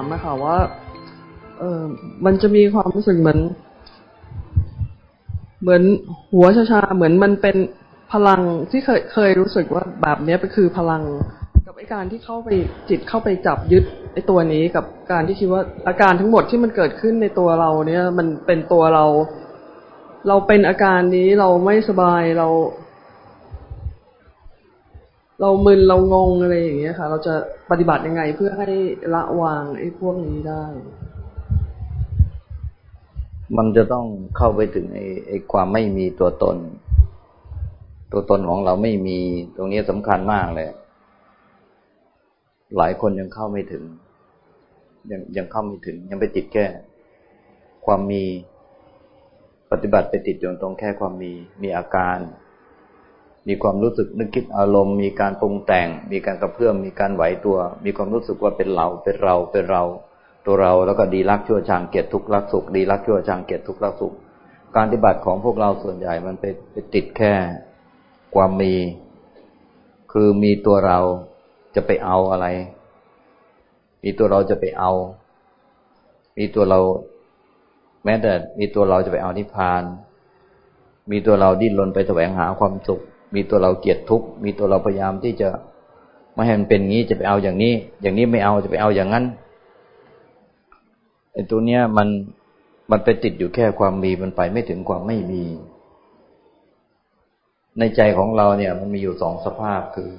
ามอะค่ะว่า เออมันจะมีความรู้สึกเหมือน เหมือนหัวชาๆเหมือนมันเป็นพลังที่เคยเคยรู้สึกว่าแบบเนี้ยเป็นคือพลังกับไอการที่เข้าไปจิตเข้าไปจับยึดไอตัวนี้กับการที่คิดว่าอาการทั้งหมดที่มันเกิดขึ้นในตัวเราเนี่ย มันเป็นตัวเรา เราเป็นอาการนี้เราไม่สบายเรา เรามึนเรางงอะไรอย่างเงี้ยค่ะ เราจะปฏิบัติยังไงเพื่อให้ละวางไอ้พวกนี้ได้ มันจะต้องเข้าไปถึงไอ้ไอ้ความไม่มีตัวตน ตัวตนของเราไม่มีตรงนี้สำคัญมากเลย หลายคนยังเข้าไม่ถึง ยังยังเข้าไม่ถึง ยังไปติดแค่ความมีปฏิบัติไปติดอยู่ตรงแค่ความมีมีอาการ มีความรู้สึกนึกคิดอารมณ์ มีการปรุงแต่ง มีการกระเพื่อมมีการไหวตัว มีความรู้สึกว่าเป็นเราเป็นเราเป็นเรา ตัวเราแล้วก็ดีรักชั่วชังเกียรติทุกข์รักสุข ดีรักชั่วชังเกียรติทุกข์รักสุข การปฏิบัติของพวกเราส่วนใหญ่มันไปไปติดแค่ความมี คือมีตัวเราจะไปเอาอะไร มีตัวเราจะไปเอา มีตัวเรา แม้แต่มีตัวเราจะไปเอานิพพาน มีตัวเราดิ้นรนไปแสวงหาความสุข มีตัวเราเกลียดทุกข์มีตัวเราพยายามที่จะไม่ให้มันเป็นงี้จะไปเอาอย่างนี้ อย่างนี้ไม่เอาจะไปเอาอย่างนั้นไอ้ตัวเนี้ยมันมันไปติดอยู่แค่ความมีมันไปไม่ถึงความไม่มี ในใจของเราเนี่ย มันมีอยู่สองสภาพคือ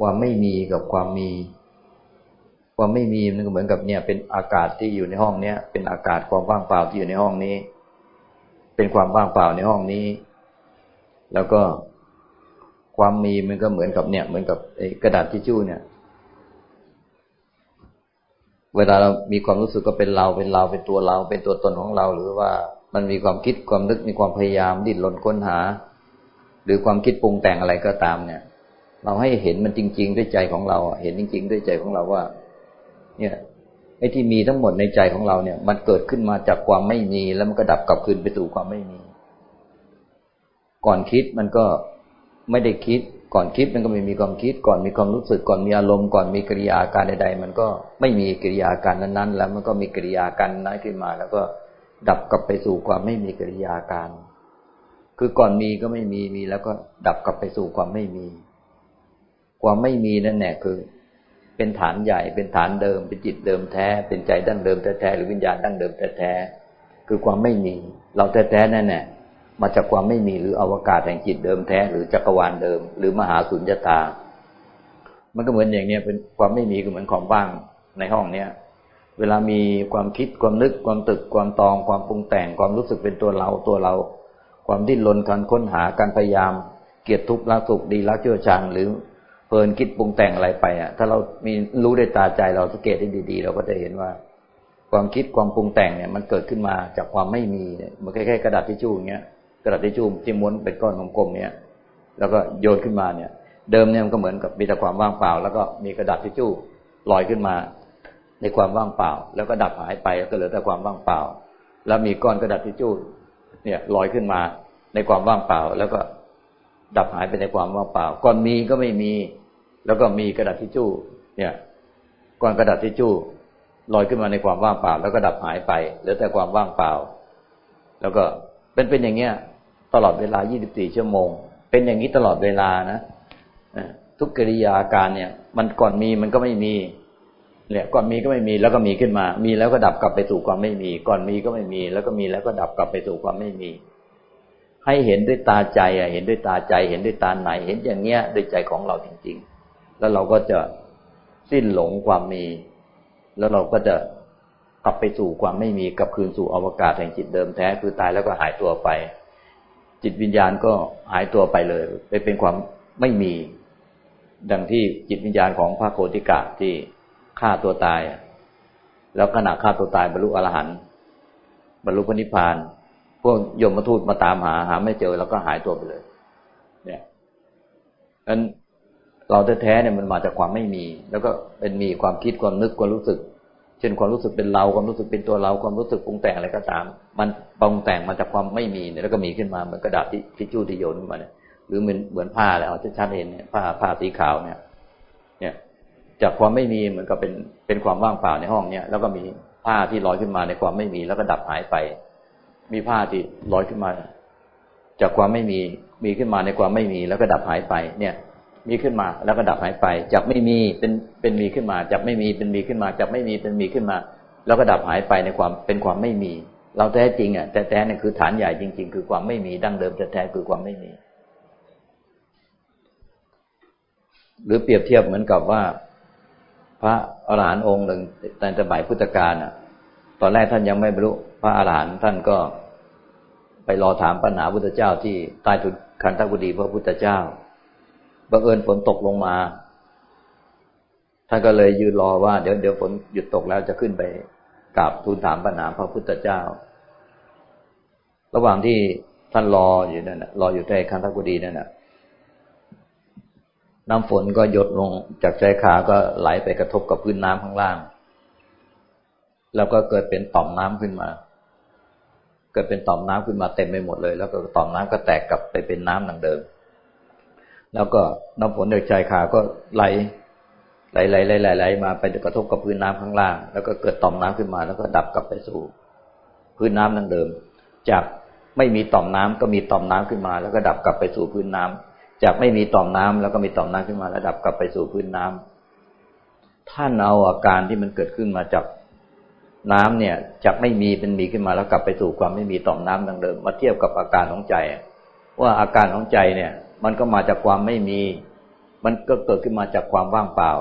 ความไม่มีกับความมี ความไม่มีมันก็เหมือนกับเนี่ย เป็นอากาศที่อยู่ในห้องเนี้ยเป็นอากาศความว่างเปล่าที่อยู่ในห้องนี้ เป็นความว่างเปล่าในห้องนี้ แล้วก็ ความมีมันก็เหมือนกับเนี่ย เหมือนกับกระดาษทิชชู่เนี่ย เวลาเรามีความรู้สึกก็เป็นเราเป็นเราเป็นตัวเรา เป็นตัวตนของเรา หรือว่ามันมีความคิดความนึกมีความพยายามดิ้นรนค้นหา หรือความคิดปรุงแต่งอะไรก็ตามเนี่ย เราให้เห็นมันจริง ๆ ด้วยใจของเราเห็นจริง ๆ ด้วยใจของเราว่า เนี่ยไอ้ที่มีทั้งหมดในใจของเราเนี่ย มันเกิดขึ้นมาจากความไม่มีแล้วมันก็ดับกลับคืนไปสู่ความไม่มี ก่อนคิดมันก็ ไม่ได้คิด ก่อนคิดมันก็ไม่มีความคิด ก่อนมีความรู้สึก ก่อนมีอารมณ์ ก่อนมีกิริยาการใดๆ มันก็ไม่มีกิริยาการนั้นๆ แล้วมันก็มีกิริยาการนั้นขึ้นมา แล้วก็ดับกลับไปสู่ความไม่มีกิริยาการ คือก่อนมีก็ไม่มี มีแล้วก็ดับกลับไปสู่ความไม่มี ความไม่มีนั่นแหละคือ เป็นฐานใหญ่ เป็นฐานเดิม เป็นจิตเดิมแท้ เป็นใจดั้งเดิมแท้ๆ หรือวิญญาณดั้งเดิมแท้ๆ คือความไม่มี เราแท้ๆนั่นแหละ มาจากความไม่มีหรืออวกาศแห่งจิตเดิมแท้ หรือจักรวาลเดิม หรือมหาสุญญตา มันก็เหมือนอย่างเนี้ยเป็นความไม่มีก็เหมือนความว่างในห้องเนี้ยเวลามีความคิดความนึกความตึกความตองความปรุงแต่งความรู้สึกเป็นตัวเราตัวเรา ความดิ้นรนการค้นหาการพยายาม เกียรติทุกข์ละสุขดีละเชื่อชังหรือเพลินคิดปรุงแต่งอะไรไปอะถ้าเรามีรู้ด้วยตาใจเราสังเกตได้ดี ๆ เราก็จะเห็นว่า ความคิดความปรุงแต่งเนี่ยมันเกิดขึ้นมาจากความไม่มีเนี่ยมันแค่ๆกระดาษทิชชู่อย่างเงี้ย กระดาษทิชชู่ที่ม้วนเป็นก้อนกลมๆเนี่ย แล้วก็โยนขึ้นมาเนี่ย เดิมเนี่ยมันก็เหมือนกับมีแต่ความว่างเปล่า แล้วก็มีกระดาษทิชชู่ลอยขึ้นมา ในความว่างเปล่า แล้วก็ดับหายไปก็เหลือแต่ความว่างเปล่า แล้วมีก้อนกระดาษทิชชู่เนี่ยลอยขึ้นมาในความว่างเปล่า แล้วก็ดับหายไปในความว่างเปล่าก่อนมีก็ไม่มี แล้วก็มีกระดาษทิชชู่เนี่ยก้อนกระดาษทิชชู่ลอยขึ้นมาในความว่างเปล่า แล้วก็ดับหายไปเหลือแต่ความว่างเปล่า แล้วก็เป็นเป็นอย่างเงี้ย ตลอดเวลา 24 ชั่วโมง เป็นอย่างนี้ตลอดเวลานะทุกกิริยาการเนี่ย มันก่อนมีมันก็ไม่มีเนี่ยก่อนมีก็ไม่มีแล้วก็มีขึ้นมา มีแล้วก็ดับกลับไปสู่ความไม่มี ก่อนมีก็ไม่มี แล้วก็มีแล้วก็ดับกลับไปสู่ความไม่มี ให้เห็นด้วยตาใจอะ เห็นด้วยตาใจ เห็นด้วยตาไหน เห็นอย่างเงี้ยด้วยใจของเราจริง ๆ แล้วเราก็จะสิ้นหลงความมี แล้วเราก็จะกลับไปสู่ความไม่มีกลับคืนสู่อวกาศแห่งจิตเดิมแท้คือตายแล้วก็หายตัวไป จิตวิญญาณก็หายตัวไปเลย ไปเป็นความไม่มี ดังที่จิตวิญญาณของพระโคติกะที่ฆ่าตัวตาย แล้วขณะฆ่าตัวตายบรรลุอรหันต์บรรลุพระนิพพาน พวกยมมาทูตมาตามหาหาไม่เจอแล้วก็หายตัวไปเลย เนี่ยนั้นเราแท้ๆเนี่ยมันมาจากความไม่มี แล้วก็เป็นมีความคิดความนึกความรู้สึก เช่นความรู้สึกเป็นเราความรู้สึกเป็นตัวเรา ความรู้สึกปรุงแต่งอะไรก็ตาม มันปรุงแต่งมาจากความไม่มีเนี่ยแล้วก็มีขึ้นมาเหมือนกระดาษที่ทิชชู่ที่โยนขึ้นมาเนี่ยหรือเหมือนเหมือนผ้าแล้วชัดๆเห็นเนี่ยผ้าผ้าสีขาวเนี่ย เนี่ยจากความไม่มีเหมือนกับเป็นเป็นความว่างเปล่าในห้องเนี้ยแล้วก็มีผ้าที่ลอยขึ้นมาในความไม่มีแล้วก็ดับหายไป มีผ้าที่ลอยขึ้นมา จากความไม่มีมีขึ้นมาในความไม่มีแล้วก็ดับหายไปเนี่ย มีขึ้นมา แล้วก็ดับหายไป จากไม่มีเป็นเป็นมีขึ้นมา จากไม่มีเป็นมีขึ้นมา จากไม่มีเป็นมีขึ้นมา แล้วก็ดับหายไปในความเป็นความไม่มี เราแท้จริงอะแต่แท้เนี่ยคือฐานใหญ่จริง ๆ คือความไม่มีดั้งเดิมแท้คือความไม่มี หรือเปรียบเทียบเหมือนกับว่า พระอรหันต์องค์หนึ่งในสมัยพุทธกาลอะ ตอนแรกท่านยังไม่บรรลุพระอรหันต์ท่านก็ไปรอถามปัญหาพุทธเจ้าที่ใต้ทุนคันธกุฎีพระพุทธเจ้า บังเอิญฝนตกลงมา ท่านก็เลยยืนรอว่าเดี๋ยวเดี๋ยวฝนหยุดตกแล้วจะขึ้นไปกราบทูลถามปัญหาพระพุทธเจ้า ระหว่างที่ท่านรออยู่นั่นรออยู่ใต้คันธกุฎีนั่นนะน้ำฝนก็หยดลงจากชายขาก็ไหลไปกระทบกับพื้นน้ำข้างล่าง แล้วก็เกิดเป็นต่อมน้ำขึ้นมา เกิดเป็นต่อมน้ำขึ้นมาเต็มไปหมดเลย แล้วก็ต่อมน้ำก็แตกกลับไปเป็นน้ำดังเดิม แล้วก็น้ำฝนจากชายขาก็ไหลไหลไหลไหลไหลไหลมาไปกระทบกับพื้นน้ำข้างล่าง แล้วก็เกิดต่อมน้ำขึ้นมา แล้วก็ดับกลับไปสู่ พื้นน้ำดังเดิม จากไม่มีต่อมน้ำก็มีต่อมน้ำขึ้นมา แล้วก็ดับกลับไปสู่พื้นน้ำจากไม่มีต่อมน้ำแล้วก็มีต่อมน้ำขึ้นมาระดับกลับไปสู่พื้นน้ำท่านเอาอาการที่มันเกิดขึ้นมาจากน้ำเนี่ยจากไม่มีเป็นมีขึ้นมาแล้วกลับไปสู่ความไม่มีต่อมน้ำดังเดิม มาเทียบกับอาการของใจ ว่าอาการของใจเนี่ย มันก็มาจากความไม่มี มันก็เกิดขึ้นมาจากความว่างเปล่า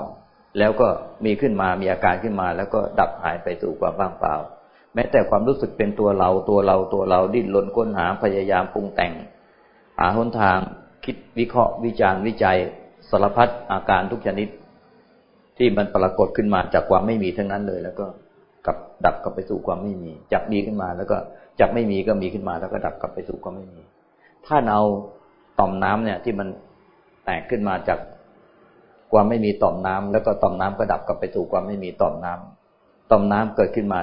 แล้วก็มีขึ้นมามีอาการขึ้นมา แล้วก็ดับหายไปสู่ความว่างเปล่า แม้แต่ความรู้สึกเป็นตัวเราตัวเราตัวเราดิ้นรนค้นหาพยายามปรุงแต่ง หาหนทางคิดวิเคราะห์วิจารณ์วิจัยสารพัดอาการทุกชนิด ที่มันปรากฏขึ้นมาจากความไม่มีทั้งนั้นเลย แล้วก็กลับดับกลับไปสู่ความไม่มีจากมีขึ้นมา แล้วก็จากไม่มีก็มีขึ้นมา แล้วก็ดับกลับไปสู่ความไม่มี ถ้าเอา ต่อมน้ำเนี่ยที่มันแตกขึ้นมาจากความไม่มีต่อมน้ำแล้วก็ต่อมน้ำก็ดับกลับไปสู่ความไม่มีต่อมน้ำต่อมน้ำเกิดขึ้นมา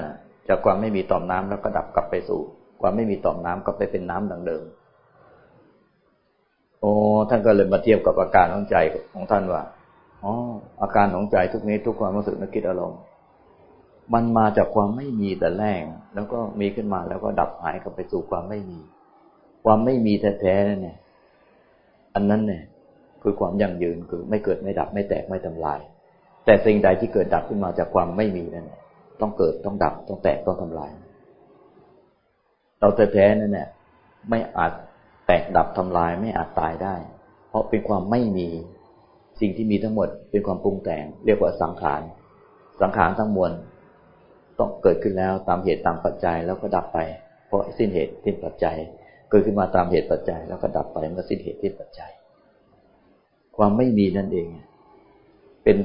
จากความไม่มีต่อมน้ำแล้วก็ดับกลับไปสู่ ความไม่มีต่อมน้ำก็ไปเป็นน้ำดังเดิม โอ้ท่านก็เลยมาเทียบกับอาการของใจของท่านว่าอ๋ออาการของใจทุกนี้ทุกความรู้สึกนึกคิดอารมณ์มันมาจากความไม่มีแต่แรกแล้วก็มีขึ้นมาแล้วก็ดับหายกลับไปสู่ความไม่มี ความไม่มีแท้ๆเนี่ย อันนั้นเนี่ยคือความยั่งยืนคือไม่เกิดไม่ดับไม่แตกไม่ทำลาย แต่สิ่งใดที่เกิดดับขึ้นมาจากความไม่มีนั่นต้องเกิดต้องดับต้องแตกต้องทำลาย เราแท้ๆนั่นเนี่ยไม่อาจแตกดับทำลายไม่อาจตายได้ เพราะเป็นความไม่มีสิ่งที่มีทั้งหมดเป็นความปรุงแต่ง เรียกว่าสังขารสังขารทั้งมวลต้องเกิดขึ้นแล้วตามเหตุตามปัจจัยแล้วก็ดับไป เพราะสิ้นเหตุสิ้นปัจจัย เกิดขึ้นมาตามเหตุปัจจัย แล้วก็ดับไปเมื่อสิ้นเหตุสิ้นปัจจัย ความไม่มีนั่นเอง เป็น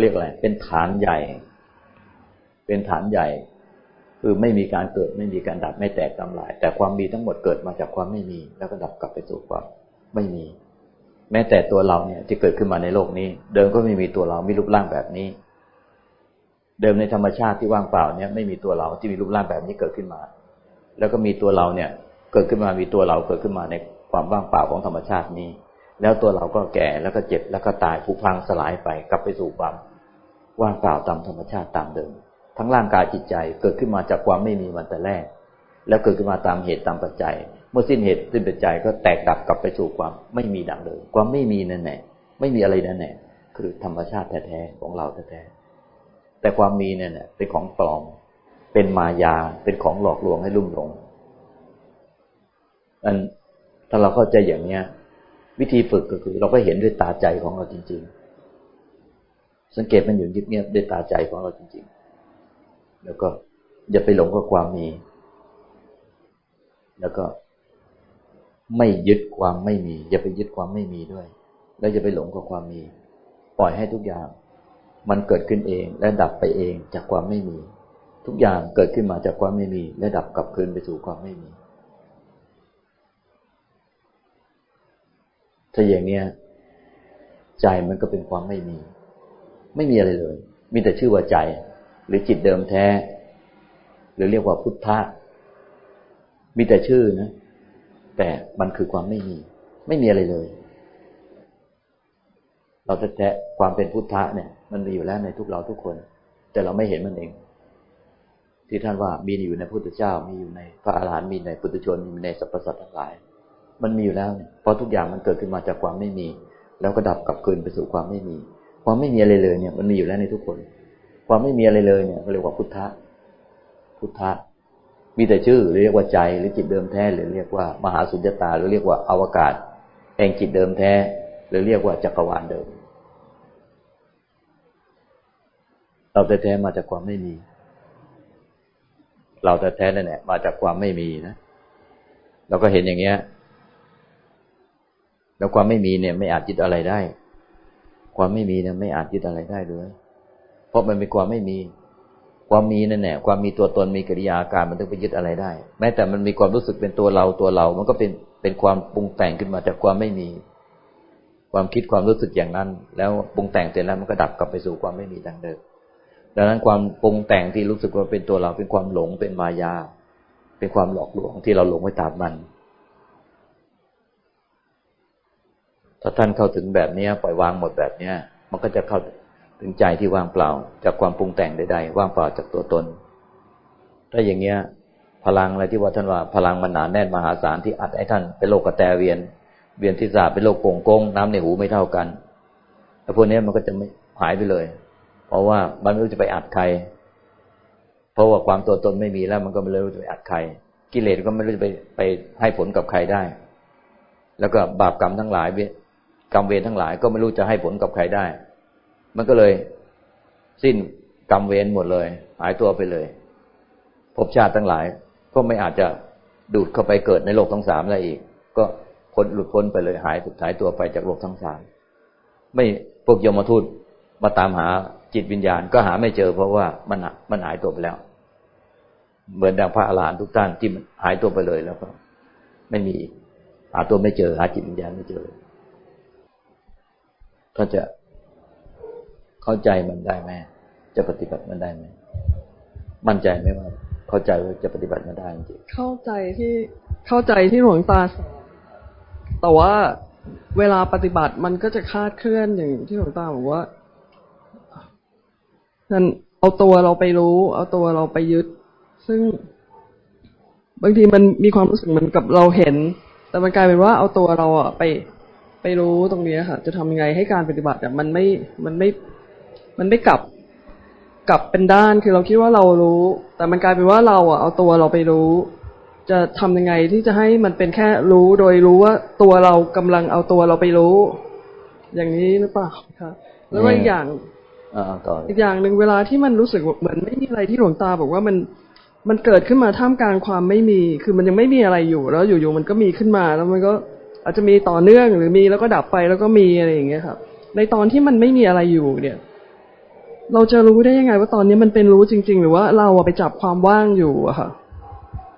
เรียกอะไร เป็นฐานใหญ่ เป็นฐานใหญ่ คือไม่มีการเกิดไม่มีการดับไม่แตกทำลาย แต่ความมีทั้งหมดเกิดมาจากความไม่มี แล้วก็ดับกลับไปสู่ความไม่มี แม้แต่ตัวเราเนี่ยที่เกิดขึ้นมาในโลกนี้ เดิมก็ไม่มีตัวเรามีรูปร่างแบบนี้ เดิมในธรรมชาติที่ว่างเปล่าเนี่ยไม่มีตัวเราที่มีรูปร่างแบบนี้เกิดขึ้นมา แล้วก็มีตัวเราเนี่ย เกิดขึ้นมามีตัวเราเกิดขึ้นมาในความว่างเปล่าของธรรมชาตินี้ แล้วตัวเราก็แก่แล้วก็เจ็บแล้วก็ตายผุพังสลายไปกลับไปสู่ความว่างเปล่าตามธรรมชาติตามเดิม ทั้งร่างกายจิตใจเกิดขึ้นมาจากความไม่มีมันแต่แรก แล้วเกิดขึ้นมาตามเหตุตามปัจจัย เมื่อสิ้นเหตุสิ้นปัจจัยก็แตกดับกลับไปสู่ความไม่มีดังเดิมความไม่มีนั่นแหละไม่มีอะไรนั่นแหละคือธรรมชาติแท้ๆของเราแท้ๆแต่ความมีเนี่ยเป็นของปลอม เป็นมายาเป็นของหลอกลวงให้ลุ่มหลง อันถ้าเราเข้าใจอย่างเนี้ย วิธีฝึกก็คือ เราก็เห็นด้วยตาใจของเราจริง ๆ สังเกตมันอยู่เงียบๆด้วยตาใจของเราจริง ๆ แล้วก็อย่าไปหลงกับความมี แล้วก็ไม่ยึดความไม่มี อย่าไปยึดความไม่มีด้วย แล้วอย่าไปหลงกับความมี ปล่อยให้ทุกอย่าง มันเกิดขึ้นเองและดับไปเองจากความไม่มี ทุกอย่างเกิดขึ้นมาจากความไม่มี และดับกลับคืนไปสู่ความไม่มี ถ้าอย่างเนี้ยใจมันก็เป็นความไม่มี ไม่มีอะไรเลย มีแต่ชื่อว่าใจ หรือจิตเดิมแท้ หรือเรียกว่าพุทธะมีแต่ชื่อนะ แต่มันคือความไม่มี ไม่มีอะไรเลย เราแท้ความเป็นพุทธะเนี่ย มันมีอยู่แล้วในทุกเราทุกคน แต่เราไม่เห็นมันเอง ที่ท่านว่ามีอยู่ในพุทธเจ้า มีอยู่ในพระอรหันต์มีในปุถุชนมีในสรรพสัตว์ทั้งหลาย มันมีอยู่แล้วเนี่ยเพราะทุกอย่างมันเกิดขึ้นมาจากความไม่มี แล้วก็ดับกลับคืนไปสู่ความไม่มี ความไม่มีอะไรเลยเนี่ย มันมีอยู่แล้วในทุกคน ความไม่มีอะไรเลยเนี่ยเรียกว่าพุทธะ พุทธะ มีแต่ชื่อหรือเรียกว่าใจหรือจิตเดิมแท้หรือเรียกว่ามหาสุญญตาหรือเรียกว่าอวกาศแห่งจิตเดิมแท้ หรือเรียกว่าจักรวาลเดิม เราแท้ๆมาจากความไม่มี เราแท้ๆนั่นแหละมาจากความไม่มีนะเราก็เห็นอย่างเงี้ย แล้วความไม่มีเนี่ย ไม่อาจยึดอะไรได้ ความไม่มีเนี่ยไม่อาจยึดอะไรได้เลยเพราะมันเป็นความไม่มี ความมีนั่นแหละความมีตัวตนมีกิริยาการมันต้องไปยึดอะไรได้ แม้แต่มันมีความรู้สึกเป็นตัวเราตัวเรา มันก็เป็นเป็นความปรุงแต่งขึ้นมาจากความไม่มี ความคิดความรู้สึกอย่างนั้น แล้วปรุงแต่งเสร็จแล้วมันก็ดับกลับไปสู่ความไม่มีดังเดิมดังนั้นความปรุงแต่งที่รู้สึกว่าเป็นตัวเราเป็นความหลงเป็นมายา เป็นความหลอกลวงที่เราหลงไปตามมัน ถ้าท่านเข้าถึงแบบนี้ปล่อยวางหมดแบบเนี้ยมันก็จะเข้าถึงใจที่ว่างเปล่า จากความปรุงแต่งใดๆว่างเปล่าจากตัวตน ถ้าอย่างเงี้ย พลังอะไรที่ว่าท่านว่า พลังมันหนาแน่นมหาศาลที่อัดให้ท่านเป็นโรคกระแตเวียน เวียนทิศาเป็นโรคโป่งกงน้ำในหูไม่เท่ากันแต่พวกนี้มันก็จะไม่หายไปเลย เพราะว่ามันไม่รู้จะไปอัดใคร เพราะว่าความตัวตนไม่มีแล้ว มันก็ไม่รู้จะไปอัดใคร กิเลสก็ไม่รู้จะไปไปให้ผลกับใครได้ แล้วก็บาปกรรมทั้งหลาย กรรมเวรทั้งหลายก็ไม่รู้จะให้ผลกับใครได้ มันก็เลยสิ้นกรรมเวรหมดเลย หายตัวไปเลยภพชาติทั้งหลาย ก็ไม่อาจจะดูดเข้าไปเกิดในโลกทั้งสามได้อีก ก็พ้นหลุดพ้นไปเลยหายสุดท้ายตัวไปจากโลกทั้งสามไม่พวกยมทูตมาตามหาจิตวิญญาณก็หาไม่เจอเพราะว่ามันมันหายตัวไปแล้ว เหมือนดังพระอรหันต์ทุกท่านที่หายตัวไปเลยแล้วก็ ไม่มีหาตัวไม่เจอ หาจิตวิญญาณไม่เจอ ก็จะเข้าใจมันได้ไหมจะปฏิบัติมันได้ไหมมั่นใจไหมว่า เข้าใจว่าจะปฏิบัติมันได้จริงเข้าใจที่เข้าใจที่หลวงตาแต่ว่าเวลาปฏิบัติมันก็จะคาดเคลื่อนอย่างที่หลวงตาบอกว่านั่นเอาตัวเราไปรู้ เอาตัวเราไปยึด ซึ่งบางทีมันมีความรู้สึกเหมือนกับเราเห็น แต่มันกลายเป็นว่าเอาตัวเราอะไป ไปรู้ตรงนี้ค่ะ จะทำยังไงให้การปฏิบัติอะมันไม่มันไม่มันไม่กลับกลับเป็นด้านคือเราคิดว่าเรารู้ แต่มันกลายเป็นว่าเราอะเอาตัวเราไปรู้ จะทำยังไงที่จะให้มันเป็นแค่รู้โดยรู้ว่าตัวเรากำลังเอาตัวเราไปรู้ อย่างนี้หรือเปล่าคะแล้วก็อีกอย่างอีกอย่างหนึ่งเวลาที่มันรู้สึกเหมือนไม่มีอะไรที่หลวงตาบอกว่ามันมันเกิดขึ้นมาท่ามกลางความไม่มี คือมันยังไม่มีอะไรอยู่ แล้วอยู่ๆมันก็มีขึ้นมาแล้วมันก็ อาจจะมีต่อเนื่องหรือมีแล้วก็ดับไปแล้วก็มีอะไรอย่างเงี้ยครับ ในตอนที่มันไม่มีอะไรอยู่เนี่ย เราจะรู้ได้ยังไง ว่าตอนนี้มันเป็นรู้จริง ๆ หรือว่าเราไปจับความว่างอยู่อะค่ะ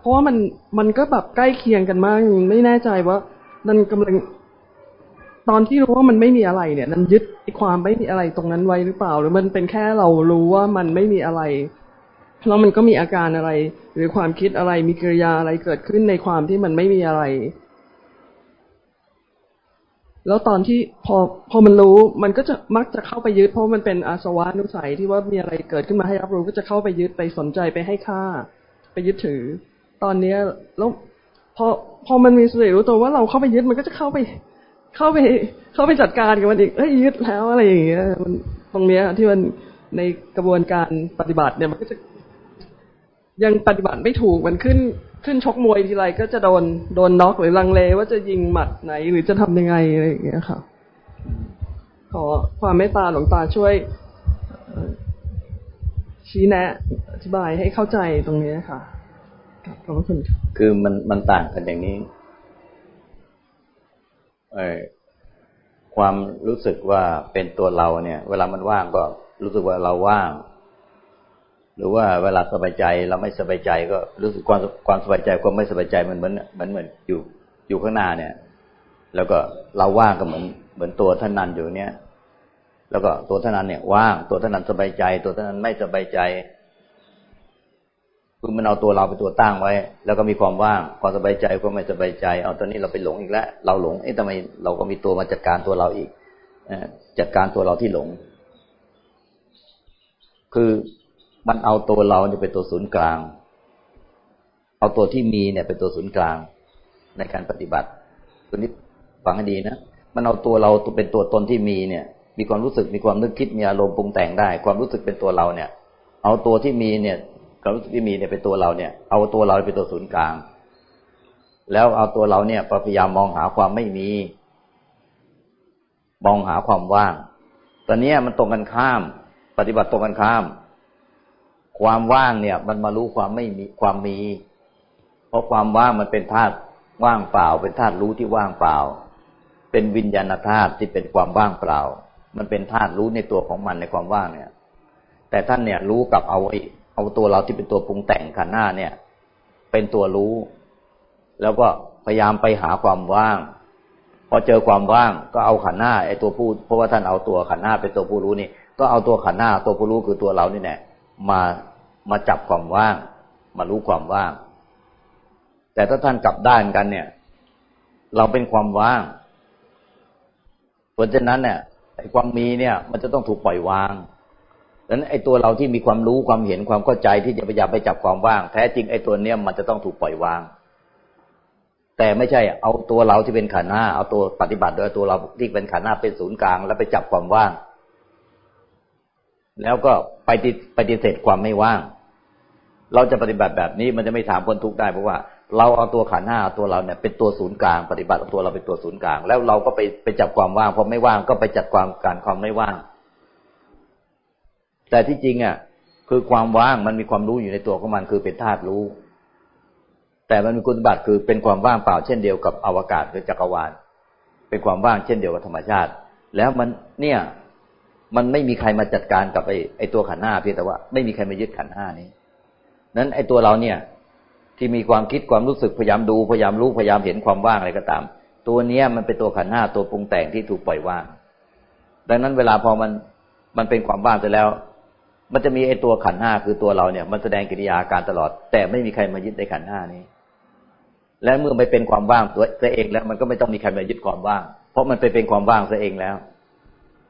เพราะว่ามันมันก็แบบใกล้เคียงกันมากไม่แน่ใจว่ามันกำลังตอนที่รู้ว่ามันไม่มีอะไรเนี่ยนั้นยึดความไม่มีอะไรตรงนั้นไว้หรือเปล่า หรือมันเป็นแค่เรารู้ว่ามันไม่มีอะไรแล้วมันก็มีอาการอะไร หรือความคิดอะไรมีกิริยาอะไรเกิดขึ้นในความที่มันไม่มีอะไร แล้วตอนที่พอพอมันรู้มันก็จะมักจะเข้าไปยึด เพราะมันเป็นอาสวะนุสัยที่ว่ามีอะไรเกิดขึ้นมาให้รับรู้ก็จะเข้าไปยึดไปสนใจไปให้ค่า ไปยึดถือ ตอนเนี้ยแล้วพอพอมันมีสติรู้ตัวว่าเราเข้าไปยึดมันก็จะเข้าไป เข้าไป เข้าไปจัดการกับมันอีกเอ้ยยึดแล้วอะไรอย่างเงี้ยมันตรงเนี้ยที่มันในกระบวนการปฏิบัติเนี่ยมันก็จะยังปฏิบัติไม่ถูกมันขึ้น ขึ้นชกมวยทีไรก็จะโดนโดนน็อกหรือลังเลว่าจะยิงหมัดไหนหรือจะทำยังไงอะไรอย่างเงี้ยค่ะ ขอความเมตตาหลวงตาช่วยชี้แนะ อธิบายให้เข้าใจตรงนี้ค่ะขอบพระคุณคือมันมันต่างกันอย่างนี้ความรู้สึกว่าเป็นตัวเราเนี่ย เวลามันว่างก็รู้สึกว่าเราว่าง หรือว่าเวลาสบายใจเราไม่สบายใจก็รู้สึกความความสบายใจความไม่สบายใจมันเหมือนเหมือนเหมือนอยู่อยู่ข้างหน้าเนี่ย แล้วก็เราว่างก็เหมือนเหมือนตัวท่านนันอยู่เนี่ย แล้วก็ตัวท่านนันเนี่ยว่างตัวท่านนันสบายใจ ตัวท่านนันไม่สบายใจคือมันเอาตัวเราเป็นตัวตั้งไว้ แล้วก็มีความว่างความสบายใจก็ไม่สบายใจ เอาตอนนี้เราไปหลงอีกแล้ว เราหลงเอ๊ะทำไมเราก็มีตัวมาจัดการตัวเราอีกจัดการตัวเราที่หลง คือ มันเอาตัวเราเนี่ยเป็นตัวศูนย์กลาง เอาตัวที่มีเนี่ยเป็นตัวศูนย์กลางในการปฏิบัติตัวนี้ฟังให้ดีนะ มันเอาตัวเราตัวเป็นตัวตนที่มีเนี่ย มีความรู้สึกมีความนึกคิดมีอารมณ์ปรุงแต่งได้ ความรู้สึกเป็นตัวเราเนี่ย เอาตัวที่มีเนี่ยความรู้สึกที่มีเนี่ยเป็นตัวเราเนี่ย เอาตัวเราเป็นตัวศูนย์กลาง แล้วเอาตัวเราเนี่ยพยายามมองหาความไม่มี มองหาความว่าง ตอนนี้มันตรงกันข้าม ปฏิบัติตรงกันข้าม ความว่างเนี่ย มันมารู้ความไม่มีความมี เพราะความว่างมันเป็นธาตุว่างเปล่า เป็นธาตุรู้ที่ว่างเปล่า เป็นวิญญาณธาตุที่เป็นความว่างเปล่า มันเป็นธาตุรู้ในตัวของมันในความว่างเนี่ย แต่ท่านเนี่ยรู้กับเอาไอ้เอาตัวเราที่เป็นตัวปรุงแต่งขันหน้าเนี่ย เป็นตัวรู้ แล้วก็พยายามไปหาความว่าง พอเจอความว่างก็เอาขันหน้าไอ้ตัวผู้เพราะว่าท่านเอาตัวขันหน้าเป็นตัวผู้รู้นี่ ก็เอาตัวขันหน้าตัวผู้รู้คือตัวเรานี่แหละ มามาจับความว่าง มารู้ความว่าง แต่ถ้าท่านกลับด้านกันเนี่ย เราเป็นความว่าง เพราะฉะนั้นเนี่ยไอ้ความมีเนี่ย มันจะต้องถูกปล่อยวางดังนั้นไอ้ตัวเราที่มีความรู้ความเห็นความเข้าใจที่จะพยายามไปจับความว่าง แท้จริงไอ้ตัวเนี้ยมันจะต้องถูกปล่อยวาง แต่ไม่ใช่ เอาตัวเราที่เป็นขันธ์ห้าเอาตัวปฏิบัติโดยตัวเราที่เป็นขันธ์ห้าเป็นศูนย์กลาง แล้วไปจับความว่าง แล้วก็ ไปปฏิเสธความไม่ว่าง เราจะปฏิบัติแบบนี้มันจะไม่ถามพ้นทุกข์ได้เพราะว่าเราเอาตัวขันห้าตัวเราเนี่ยเป็นตัวศูนย์กลางปฏิบัติเอาตัวเราเป็นตัวศูนย์กลาง แล้วเราก็ไปไปจับความว่างพอไม่ว่างก็ไปจัดความการความไม่ว่าง แต่ที่จริงอะคือความว่างมันมีความรู้อยู่ในตัวของมันคือเป็นธาตุรู้ แต่มันมีคุณสมบัติคือเป็นความว่างเปล่าเช่นเดียวกับอวกาศหรือจักรวาล เป็นความว่างเช่นเดียวกับธรรมชาติ แล้วมันเนี่ย มันไม่มีใครมาจัดการกับไอ้ไอ้ตัวขันห้าเพียงแต่ว่าไม่มีใครมายึดขันห้านี้นั้นไอ้ตัวเราเนี่ย ที่มีความคิดความรู้สึกพยายามดูพยายามรู้พยายามเห็นความว่างอะไรก็ตาม ตัวเนี้ยมันเป็นตัวขันห้าตัวปรุงแต่งที่ถูกปล่อยว่าง ดังนั้นเวลาพอมันมันเป็นความว่างเสร็จแล้ว มันจะมีไอ้ตัวขันห้าคือตัวเราเนี่ย มันแสดงกิริยาการตลอด แต่ไม่มีใครมายึดในขันห้านี้ และเมื่อไปเป็นความว่างตัวตัวเองแล้ว มันก็ไม่ต้องมีใครมายึดความว่าง เพราะมันไปเป็นความว่างตัวเองแล้ว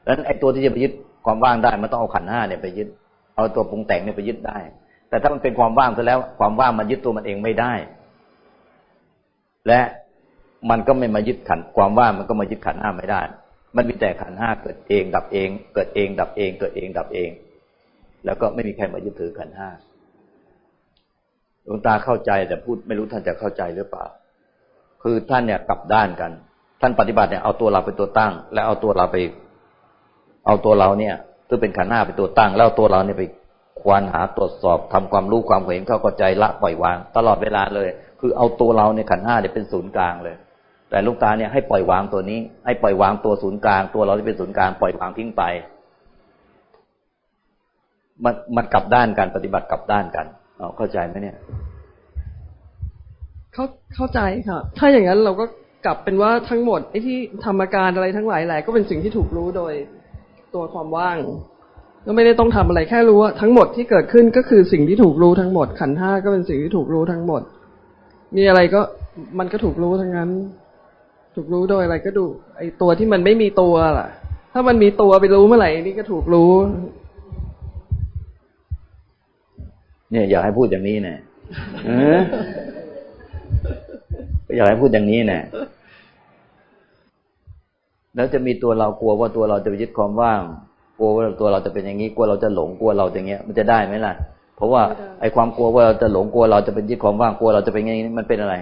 ดังนั้นไอ้ตัวที่จะไปยึดความว่างได้มันต้องเอาขันห้าเนี่ยไปยึด เอาตัวปรุงแต่งเนี่ยไปยึดได้ แต่ถ้ามันเป็นความว่างซะแล้ว ความว่างมันยึดตัวมันเองไม่ได้ และมันก็ไม่มายึดขันความว่างมันก็มายึดขันห้าไม่ได้ มันมีแต่ขันห้าเกิดเอง ดับเอง เกิดเอง ดับเอง เกิดเองดับเอง แล้วก็ไม่มีใครมายึดถือขันห้าหลวงตาเข้าใจแต่พูดไม่รู้ท่านจะเข้าใจหรือเปล่า คือท่านเนี่ยกลับด้านกัน ท่านปฏิบัติเนี่ยเอาตัวเราเป็นตัวตั้ง แล้วเอาตัวเราไป เอาตัวเราเนี่ยซึ่งเป็นขันห้าเป็นตัวตั้ง แล้วตัวเราเนี่ยไปควานหาตรวจสอบทำความรู้ความเห็นเข้าใจละปล่อยวาง ตลอดเวลาเลย คือเอาตัวเราในขันห้าเนี่ยเป็นศูนย์กลางเลย แต่ลูกตาเนี่ยให้ปล่อยวางตัวนี้ ให้ปล่อยวางตัวศูนย์กลาง ตัวเราที่เป็นศูนย์กลางปล่อยวางทิ้งไป มันมันกลับด้านกันปฏิบัติกลับด้านกันเอาเข้าใจไหมเนี่ยเข้าเข้าใจค่ะ ถ้าอย่างนั้นเราก็กลับเป็นว่าทั้งหมดไอ้ที่ธรรมการอะไรทั้งหลายแหละก็เป็นสิ่งที่ถูกรู้โดย ตัวความว่าง ก็ไม่ได้ต้องทำอะไรแค่รู้ว่าทั้งหมดที่เกิดขึ้นก็คือสิ่งที่ถูกรู้ทั้งหมด ขันห้าก็เป็นสิ่งที่ถูกรู้ทั้งหมด มีอะไรก็มันก็ถูกรู้ทั้งนั้น ถูกรู้โดยอะไรก็ดู ไอตัวที่มันไม่มีตัวล่ะ ถ้ามันมีตัวไปรู้เมื่อไหร่นี่ก็ถูกรู้ เนี่ยอยากให้พูดอย่างนี้เนี่ยอยากให้พูดอย่างนี้เนี่ย แล้วจะมีตัวเรากลัวว่าตัวเราจะไปยึดความว่าง กลัวว่าตัวเราจะเป็นอย่างนี้ กลัวเราจะหลง กลัวเราอย่างเงี้ย มันจะได้ไหมล่ะ เพราะว่าไอ้ความกลัวว่าเราจะหลง กลัวเราจะเป็นยึดความว่าง กลัวเราจะเป็นอย่างนี้ มันเป็นอะไร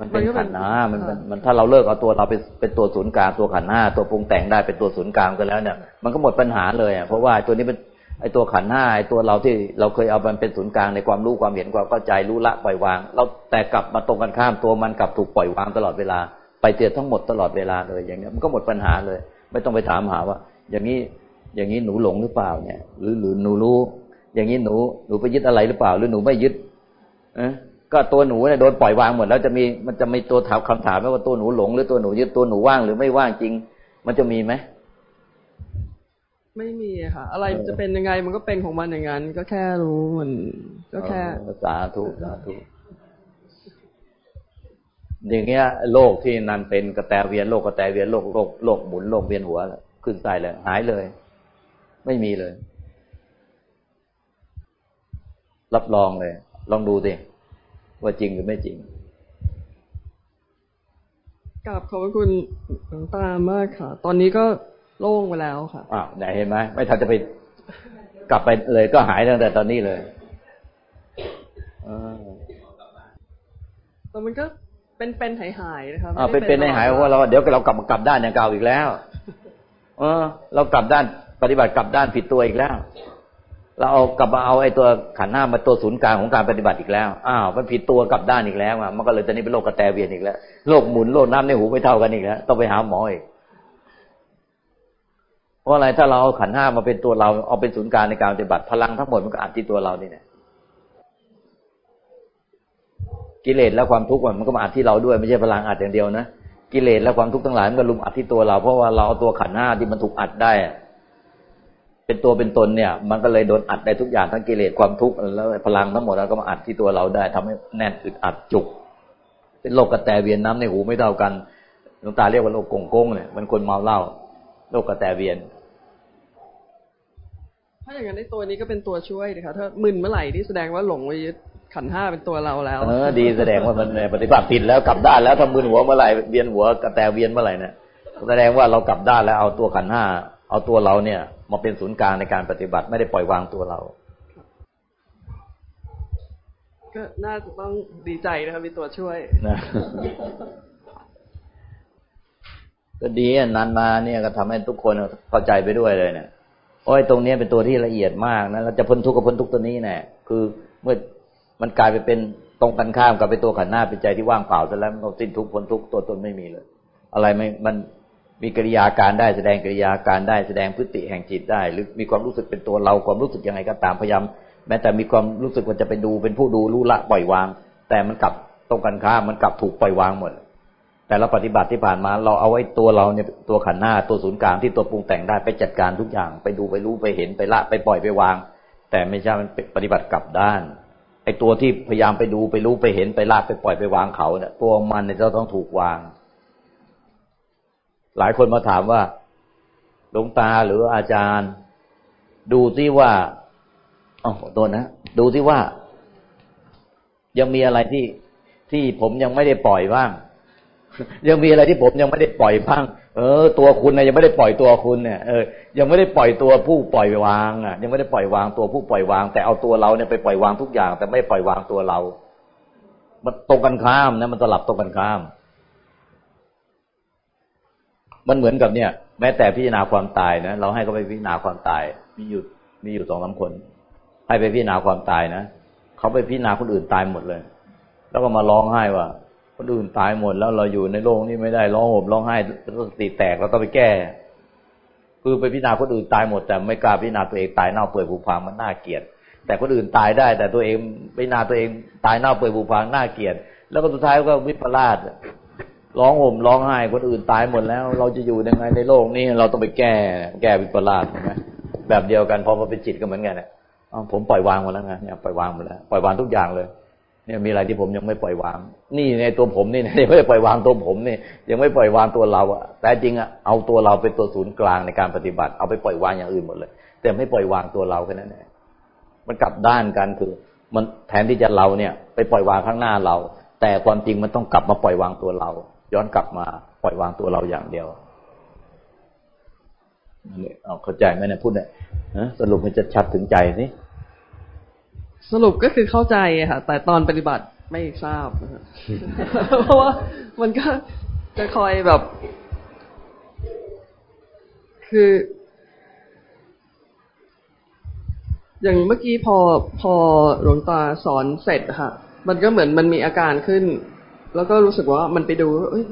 มันเป็นขันธ์หน้ามันมันถ้าเราเลิกเอาตัวเราเป็นเป็นตัวศูนย์กลาง ตัวขันธ์หน้า ตัวปรุงแต่งได้เป็นตัวศูนย์กลางกันแล้วเนี่ย มันก็หมดปัญหาเลยอะ เพราะว่าตัวนี้เป็นไอ้ตัวขันห้าไอ้ตัวเราที่เราเคยเอามันเป็นศูนย์กลางในความรู้ความเห็นความเข้าใจรู้ละปล่อยวาง เราแต่กลับมาตรงกันข้ามตัวมันกลับถูกปล่อยวางตลอดเวลา ไปเตือนทั้งหมดตลอดเวลาเลยอย่างเงี้ยมันก็หมดปัญหาเลย ไม่ต้องไปถามหาว่า อย่างนี้อย่างนี้หนูหลงหรือเปล่าเนี่ย หรือหรือหนูรู้ อย่างนี้หนูหนูไปยึดอะไรหรือเปล่า หรือหนูไม่ยึดเอก็ตัวหนูเนี่ยโดนปล่อยวางหมดแล้วจะมีมันจะมีตัวถามคำถามไหมว่าตัวหนูหลง หรือตัวหนูยึดตัวหนูว่างหรือไม่ว่างจริง มันจะมีไหมไม่มีค่ะ อะไรจะเป็นยังไงมันก็เป็นของมันอย่างนั้น ก็แค่รู้มัน ก็แค่สาธุสาธุ อย่างเงี้ยโลกที่นันเป็นกระแตเวียนโลกกระแตเวียนโลกโลกโลกหมุนโลกเวียนหัวขึ้นใต้เลย หายเลย ไม่มีเลย รับรองเลย ลองดูสิว่าจริงหรือไม่จริงกลับขอบคุณหลวงตามากค่ะ ตอนนี้ก็โล่งไปแล้วค่ะอ้าวไหนเห็นไหมไม่ทันจะไปกลับไปเลยก็หายตั้งแต่ตอนนี้เลยแต่มันก็ เป็นเป็นหายหายนะครับอ่าเป็นเป็นหายหายเพราะเราเดี๋ยวเรากลับมากลับด้านอย่างเก่าอีกแล้ว เออ เรากลับด้านปฏิบัติกลับด้านผิดตัวอีกแล้ว เราเอากลับมาเอาไอ้ตัวขันหน้ามาตัวศูนย์กลางของการปฏิบัติอีกแล้วอ้าวมันผิดตัวกลับด้านอีกแล้วอะมันก็เลยตอนนี้เป็นโรคกระแตเวียนอีกแล้วโรคหมุนโรคน้ำในหูไม่เท่ากันอีกแล้วต้องไปหาหมออีกเพราะอะไรถ้าเราเอาขันห้ามาเป็นตัวเราเอาเป็นศูนย์กลางในการปฏิบัติพลังทั้งหมดมันก็อัดที่ตัวเรานี่แหละ กิเลสและความทุกข์มันก็มาอัดที่เราด้วยไม่ใช่พลังอัดอย่างเดียวนะกิเลสและความทุกข์ทั้งหลายมันก็ลุมอัดที่ตัวเรา เพราะว่าเราเอาตัวขันห้าที่มันถูกอัดได้ เป็นตัวเป็นตนเนี่ย มันก็เลยโดนอัดได้ทุกอย่างทั้งกิเลสความทุกข์แล้วพลังทั้งหมดเราก็มาอัดที่ตัวเราได้ทำให้แน่นอึดอัดจุก เป็นโรคกระแตเวียนน้ำในหูไม่เท่ากันหลวงตาเรียกว่าโรคกงกงเนี่ยมันคนเมาเหล้าโรคกระแตเวียนถ้าอย่างนั้นในตัวนี้ก็เป็นตัวช่วยนะคะถ้ามึนเมื่อไหร่ที่แสดงว่าหลงไปยึด ขันห้าเป็นตัวเราแล้ว เออ ดีแสดงว่ามันปฏิบัติผิดแล้วกลับด้านแล้วทำมือหัวเมื่อไหร่เวียนหัวกระแตเวียนเมื่อไหร่เนี่ยแสดงว่าเรากลับด้านแล้วเอาตัวขันห้าเอาตัวเราเนี่ย มาเป็นศูนย์กลางในการปฏิบัติไม่ได้ปล่อยวางตัวเรา ก็น่าจะต้องดีใจนะครับมีตัวช่วยนะก็ดีนานมาเนี่ยก็ทำให้ทุกคนเข้าใจไปด้วยเลยเนี่ยโอ้ยตรงนี้เป็นตัวที่ละเอียดมากนะเราจะพ้นทุกข์กับพ้นทุกข์ตัวนี้แน่คือเมื่อ มันกลายไปเป็นตรงกันข้ามกับไปตัวขันหน้าเป็นใจที่ว่างเปล่าซะแล้วมันก็สิ้นทุกข์พ้นทุกข์ตัวตนไม่มีเลย อะไรไม่มันมีกิริยาการได้แสดงกิริยาการได้แสดงพฤติแห่งจิตได้ หรือมีความรู้สึกเป็นตัวเราความรู้สึกยังไงก็ตามพยายามแม้แต่มีความรู้สึกว่าจะไปดูเป็นผู้ดูรู้ละปล่อยวาง แต่มันกลับตรงกันข้ามมันกลับถูกปล่อยวางหมดแต่เราปฏิบัติที่ผ่านมา เราเอาไว้ตัวเราเนี่ยตัวขันหน้าตัวศูนย์กลางที่ตัวปรุงแต่งได้ไปจัดการทุกอย่าง ไปดูไปรู้ไปเห็นไปละไปปล่อยไปวาง แต่ไม่ใช่มันปฏิบัติกลับด้าน ไอตัวที่พยายามไปดูไปรู้ไปเห็นไปลากไปปล่อยไปวางเขาเนี่ยตัวมันเนี่ยจะต้องถูกวาง หลายคนมาถามว่าหลวงตาหรืออาจารย์ ดูที่ว่าอ๋อตัวนะ ดูที่ว่า ยังมีอะไรที่ที่ผมยังไม่ได้ปล่อยบ้าง ยังมีอะไรที่ผมยังไม่ได้ปล่อยบ้าง เออ ตัวคุณนะยังไม่ได้ปล่อยตัวคุณเนี่ยเออยังไม่ได้ปล่อยตัวผู้ปล่อยวางอะ ยังไม่ได้ปล่อยวางตัวผู้ปล่อยวาง แต่เอาตัวเราเนี่ยไปปล่อยวางทุกอย่าง แต่ไม่ปล่อยวางตัวเรา มันตรงกันข้ามนะมันสลับตรงกันข้าม มันเหมือนกับเนี่ย แม้แต่พิจารณาความตายนะเราให้เขาไปพิจารณาความตาย มีอยู่มีอยู่สองสาคน ให้ไปพิจารณาความตายนะเขาไปพิจารณาคนอื่นตายหมดเลย แล้วก็มาร้องไห้ว่า คนอื่นตายหมดแล้วเราอยู่ในโลกนี้ไม่ได้ร้องห่มร้องไห้สติแตกแล้วก็ไปแก้ คือไปพิจารณาคนอื่นตายหมดแต่ไม่กล้าพิจารณาตัวเองตายเน่าเปื่อยผุพังมันน่าเกลียด แต่คนอื่นตายได้ แต่ตัวเองพิจารณาตัวเองตายเน่าเปื่อยผุพังน่าเกลียด แล้วก็สุดท้ายก็วิปลาสร้องห่มร้องไห้คนอื่นตายหมดแล้ว เราจะอยู่ยังไงในโลกนี้เราต้องไปแก้ แก้วิปลาสใช่ไหมแบบเดียวกันพอมาเป็นจิตก็เหมือนกันเนี่ยผมปล่อยวางหมดแล้วไงเนี่ยปล่อยวางหมดแล้วปล่อยวางทุกอย่างเลย เนี่ยมีอะไรที่ผมยังไม่ปล่อยวาง นี่ในตัวผมนี่ยังไม่ปล่อยวางตัวผมนี่ยังไม่ปล่อยวางตัวเราอะแต่จริงอะเอาตัวเราเป็นตัวศูนย์กลางในการปฏิบัติ เอาไปปล่อยวางอย่างอื่นหมดเลย แต่ไม่ปล่อยวางตัวเราแค่นั้นเองมันกลับด้านกันคือ มันแทนที่จะเราเนี่ย ไปปล่อยวางข้างหน้าเรา แต่ความจริงมันต้องกลับมาปล่อยวางตัวเรา ย้อนกลับมาปล่อยวางตัวเราอย่างเดียวนี่เอาเข้าใจไหมเนี่ยพูดเนี่ยสรุปมันจะชัดถึงใจนี่ สรุปก็คือเข้าใจค่ะ แต่ตอนปฏิบัติไม่ทราบนะเพราะว่ามันก็จะคอยแบบ คือ อย่างเมื่อกี้พอพอหลวงตาสอนเสร็จค่ะ มันก็เหมือนมันมีอาการขึ้น แล้วก็รู้สึกว่ามันไปดูเอ้ย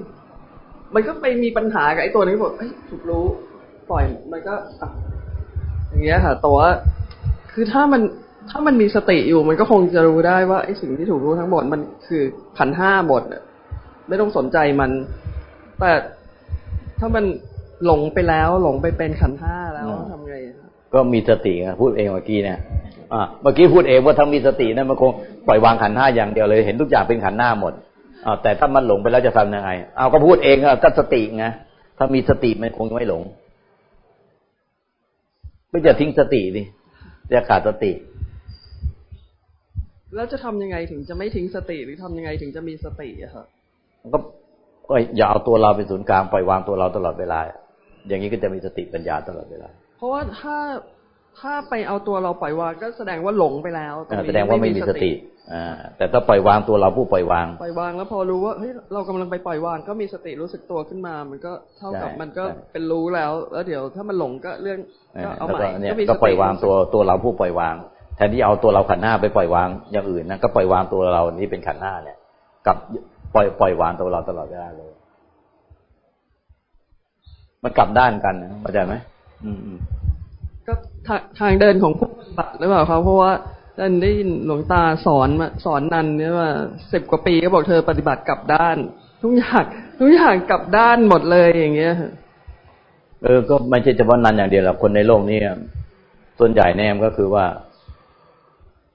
มันก็ไปมีปัญหากับไอ้ตัวนี้บอกเอ้ยถูกรู้ ปล่อยมันก็อย่างเงี้ยค่ะแต่ว่าคือถ้ามัน ถ้ามันมีสติอยู่มันก็คงจะรู้ได้ว่าไอ้สิ่งที่ถูกรู้ทั้งหมดมันคือขันห้าหมดไม่ต้องสนใจมัน แต่ถ้ามันหลงไปแล้วหลงไปเป็นขันห้าแล้วทำไงก็มีสติพูดเองเมื่อกี้เนี่ยอ่าเมื่อกี้พูดเองว่าถ้ามีสตินะมันคงปล่อยวางขันห้าอย่างเดียวเลย เห็นทุกอย่างเป็นขันห้าหมดอ่าแต่ถ้ามันหลงไปแล้วจะทำยังไง เอาก็พูดเองก็สติไงถ้ามีสติมันคงไม่หลง ไม่จะทิ้งสติดิจะขาดสติ แล้วจะทำยังไงถึงจะไม่ทิ้งสติหรือทำยังไงถึงจะมีสติอะครับก็ก็อย่าเอาตัวเราเป็นศูนย์กลางปล่อยวางตัวเราตลอดเวลา อย่างนี้ก็จะมีสติปัญญาตลอดเวลา เพราะว่าถ้าถ้าไปเอาตัวเราปล่อยวางก็แสดงว่าหลงไปแล้วแสดงว่าไม่มีสติอ่าแต่ถ้าปล่อยวางตัวเราผู้ปล่อยวาง ปล่อยวางแล้วพอรู้ว่าเฮ้ยเรากำลังไปปล่อยวางก็มีสติรู้สึกตัวขึ้นมา มันก็เท่ากับมันก็เป็นรู้แล้ว แล้วเดี๋ยวถ้ามันหลงก็เรื่องก็เอาใหม่ก็ปล่อยวางตัวตัวเราผู้ปล่อยวาง แทนที่เอาตัวเราขันหน้าไปปล่อยวางอย่างอื่นนะก็ปล่อยวางตัวเรานี่เป็นขันหน้าเนี่ยกับปล่อยปล่อยวางตัวเราตลอดเวลาเลย มันกลับด้านกันนะเข้าใจไหมอืมก็ทางเดินของผู้ปฏิบัติหรือเปล่าครับเพราะว่าท่านได้ยินหลวงตาสอนมาสอนนันเนี่ยว่าสิบกว่าปีก็บอกเธอปฏิบัติกลับด้าน ทุกอย่างทุกอย่างกลับด้านหมดเลยอย่างเงี้ยเออ ก็ไม่ใช่เฉพาะนันอย่างเดียวหรอกคนในโลกนี้ส่วนใหญ่แน่มก็คือว่า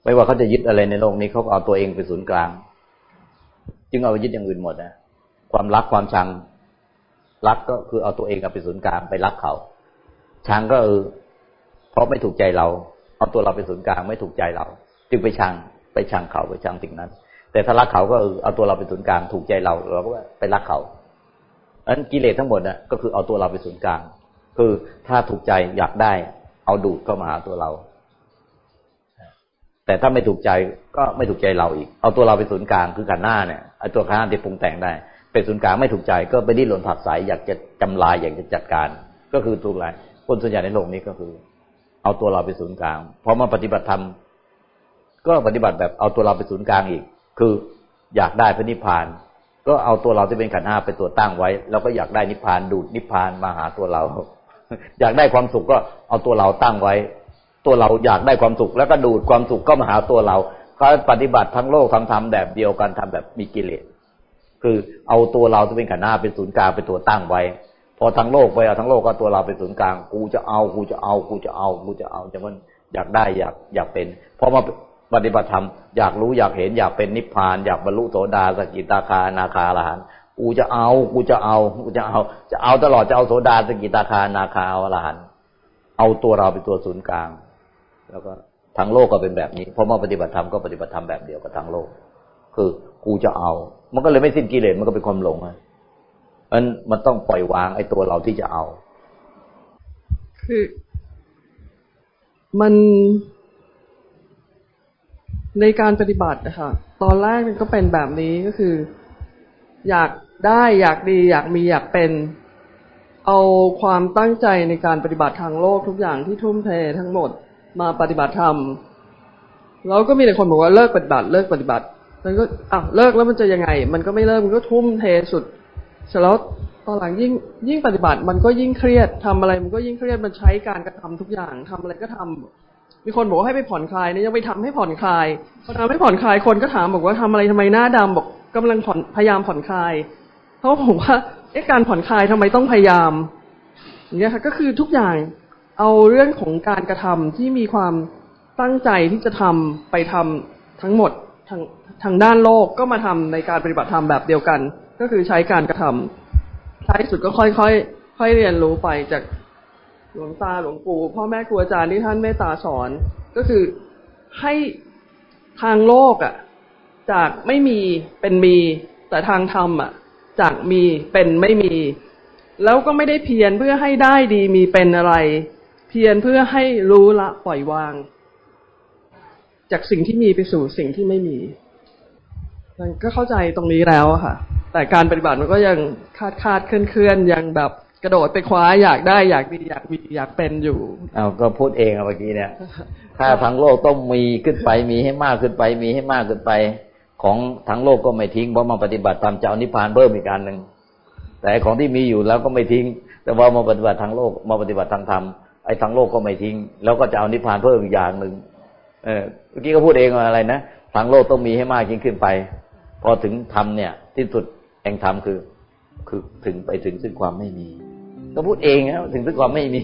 ไม่ว่าเขาจะยึดอะไรในโลกนี้เขาเอาตัวเองเป็นศูนย์กลาง จึงเอาไปยึดอย่างอื่นหมดนะความรักความชังรักก็คือเอาตัวเองเป็นศูนย์กลางไปรักเขาชังก็เออเพราะไม่ถูกใจเรา เอาตัวเราเป็นศูนย์กลางไม่ถูกใจเรา จึงไปชังไปชังเขาไปชังสิ่งนั้น แต่ถ้ารักเขาก็เออเอาตัวเราเป็นศูนย์กลางถูกใจเราเราก็ไปรักเขาอันกิเลสทั้งหมดนะก็คือเอาตัวเราเป็นศูนย์กลาง คือถ้าถูกใจอยากได้ เอาดูดเข้ามาหาตัวเรา แต่ถ้าไม่ถูกใจก็ไม่ถูกใจเราอีก เอาตัวเราเป็นศูนย์กลางคือขันหน้าเนี่ยไอ้ตัวขันหน้าที่ปรุงแต่งได้ เป็นศูนย์กลางไม่ถูกใจก็ไปดิ้นรนผักสายอยากจะจำลายอยากจะจัดการ ก็คือถูกไรคนส่วนใหญ่ในโลกนี้ก็คือ เอาตัวเราเป็นศูนย์กลางพอมาปฏิบัติธรรมก็ปฏิบัติแบบเอาตัวเราเป็นศูนย์กลางอีก คืออยากได้พระนิพพาน ก็เอาตัวเราที่เป็นขันห้าเป็นตัวตั้งไว้ แล้วก็อยากได้นิพพานดูดนิพพานมาหาตัวเรา อยากได้ความสุขก็เอาตัวเราตั้งไว้ ตัวเราอยากได้ความสุขแล้วก็ดูดความสุขก็มาหาตัวเราเขาปฏิบัติทั้งโลกทั้งธรรมแบบเดียวกันทำแบบมีกิเลสคือเอาตัวเราจะเป็นขันหน้าเป็นศูนย์กลางเป็นตัวตั้งไว้ พอทั้งโลกไปเอาทั้งโลกก็ตัวเราเป็นศูนย์กลาง กูจะเอากูจะเอากูจะเอากูจะเอาจังมันอยากได้อยากอยากเป็นพอมาปฏิบัติธรรมอยากรู้อยากเห็นอยากเป็นนิพพาน อยากบรรลุโสดาสกิตาคานาคาอรหันกูจะเอา กูจะเอา กูจะเอา จะเอาตลอดจะเอาโสดาสกิตาคานาคาอรหันเอาตัวเราเป็นตัวศูนย์กลาง แล้วก็ทั้งโลกก็เป็นแบบนี้พอมาปฏิบัติธรรมก็ปฏิบัติธรรมแบบเดียวกับทั้งโลก คือกูจะเอา มันก็เลยไม่สิ้นกิเลสมันก็เป็นความหลงอะมันมันต้องปล่อยวางไอ้ตัวเราที่จะเอา คือ มันในการปฏิบัตินะคะตอนแรกมันก็เป็นแบบนี้ก็คือ อยากได้อยากดี อยากมีอยากเป็น เอาความตั้งใจในการปฏิบัติทางโลกทุกอย่างที่ทุ่มเททั้งหมด มาปฏิบัติธรรมแล้วก็มีแต่คนบอกว่าเลิกปฏิบัติ เลิกปฏิบัติมันก็อะเลิกแล้วมันจะยังไง มันก็ไม่เลิกมันก็ทุ่มเทสุดเสร็จแล้วตอนหลังยิ่งยิ่งปฏิบัติ มันก็ยิ่งเครียดทำอะไร มันก็ยิ่งเครียดมันใช้การกระทำทุกอย่างทำอะไรก็ทำมีคนบอกว่าให้ไปผ่อนคลายเนี่ยยังไปทำให้ผ่อนคลายพอทำให้ผ่อนคลายคนก็ถามบอกว่าทำอะไรทำไมหน้าดำบอกกำลังผ่อนพยายามผ่อนคลายเขาบอกว่าเอ๊ะการผ่อนคลายทำไมต้องพยายามอย่างเงี้ยค่ะก็คือทุกอย่าง เอาเรื่องของการกระทำที่มีความตั้งใจที่จะทำไปทำทั้งหมดทางทางด้านโลกก็มาทำในการปฏิบัติธรรมแบบเดียวกัน ก็คือใช้การกระทำท้ายสุดก็ค่อยๆค่อยเรียนรู้ไปจากหลวงตาหลวงปู่พ่อแม่ครูอาจารย์ที่ท่านเมตตาสอน ก็คือให้ทางโลกอะ จากไม่มีเป็นมี แต่ทางธรรมอะ จากมีเป็นไม่มี แล้วก็ไม่ได้เพียรเพื่อให้ได้ดีมีเป็นอะไร เพียรเพื่อให้รู้ละปล่อยวาง จากสิ่งที่มีไปสู่สิ่งที่ไม่มีมันก็เข้าใจตรงนี้แล้วค่ะ แต่การปฏิบัติมันก็ยังคาดคาดเคลื่อนเคลื่อนยังแบบกระโดดไปคว้าอยากได้อยากดีอยากมีอยากเป็นอยู่เอาก็พูดเองเมื่อกี้เนี่ย ถ้าทั้งโลกต้องมีขึ้นไปมีให้มากขึ้นไป มีให้มากขึ้นไป ของทั้งโลกก็ไม่ทิ้งเพราะมาปฏิบัติตามเจ้านิพพานเพิ่มอีกการหนึ่งแต่ของที่มีอยู่แล้วก็ไม่ทิ้ง แต่ว่ามาปฏิบัติทางโลกมาปฏิบัติทางธรรม ไอ้ทางโลกก็ไม่ทิ้ง แล้วก็จะเอานิพพานเพิ่มอีกอย่างหนึ่งเออเมื่อกี้ก็พูดเองว่าอะไรนะทางโลกต้องมีให้มากยิ่งขึ้นไป พอถึงธรรมเนี่ย ที่สุดแห่งธรรมคือ คือถึงไปถึงซึ่งความไม่มี ก็พูดเองนะถึงซึ่งความไม่มี